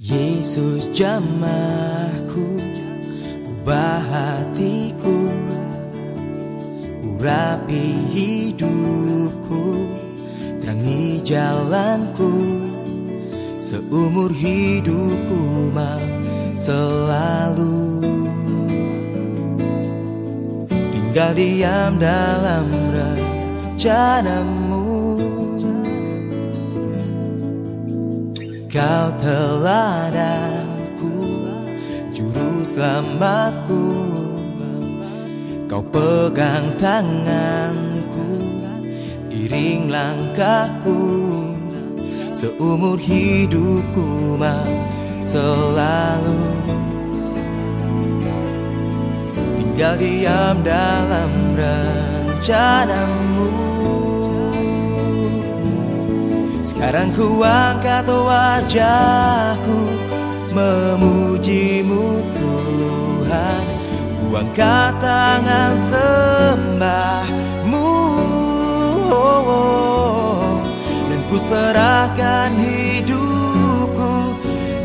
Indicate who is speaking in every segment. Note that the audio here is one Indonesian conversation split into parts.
Speaker 1: Yesus jamahku Ubah hatiku Urapi hidupku Terangi jalanku. Seumur hidupku mau selalu. Tinggal diam dalam rencanamu Kau teladanku Juru selamatku. Kau pegang tanganku Iring langkahku. Seumur hidupku mau selalu Tinggal diam dalam rencanamu sekarang ku angkat wajahku Memujimu Tuhan Ku angkat tangan sembahmu oh, oh. Dan ku serahkan hidupku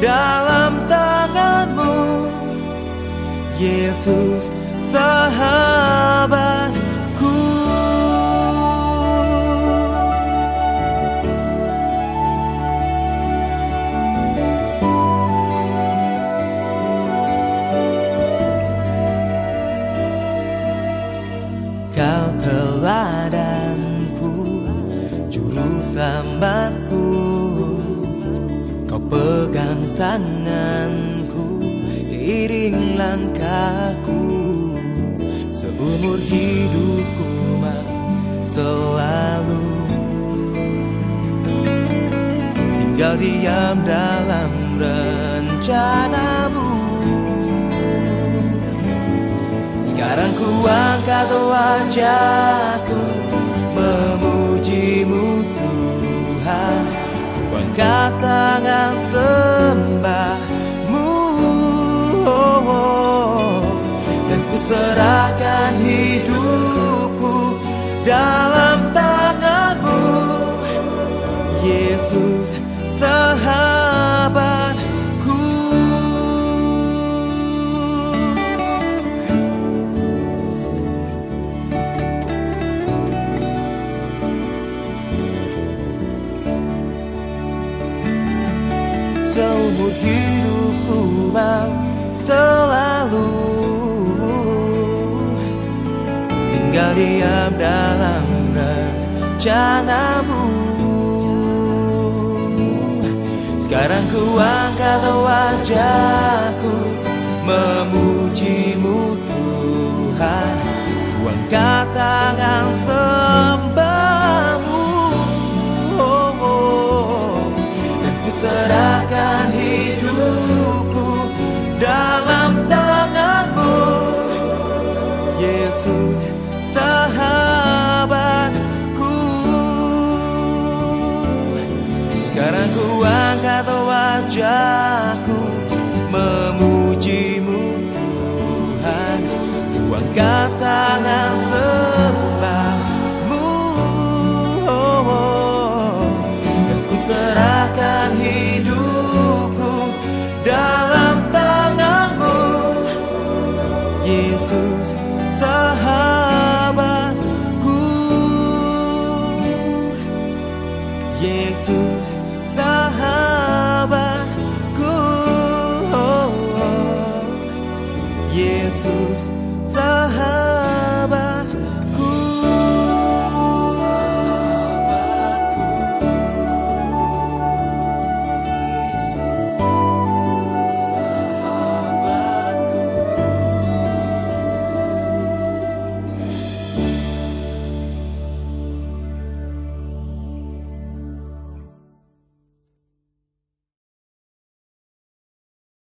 Speaker 1: Dalam tanganmu Yesus sahabat selamatku Kau pegang tanganku Iring langkahku. Seumur hidupku mau selalu Tinggal diam dalam rencanamu. Sekarang ku angkat wajahku angkat tangan sembahmu oh. Dan ku serahkan hidupku Dalam tanganmu Yesus sahabat seumur hidupku mau selalu tinggal diam dalam rencanamu. Sekarang ku angkat wajahku memujimu serahkan hidupku dalam tanganmu. Yesus sahabatku. Sekarang ku angkat wajahku Yesus sahabatku oh, oh. Yesus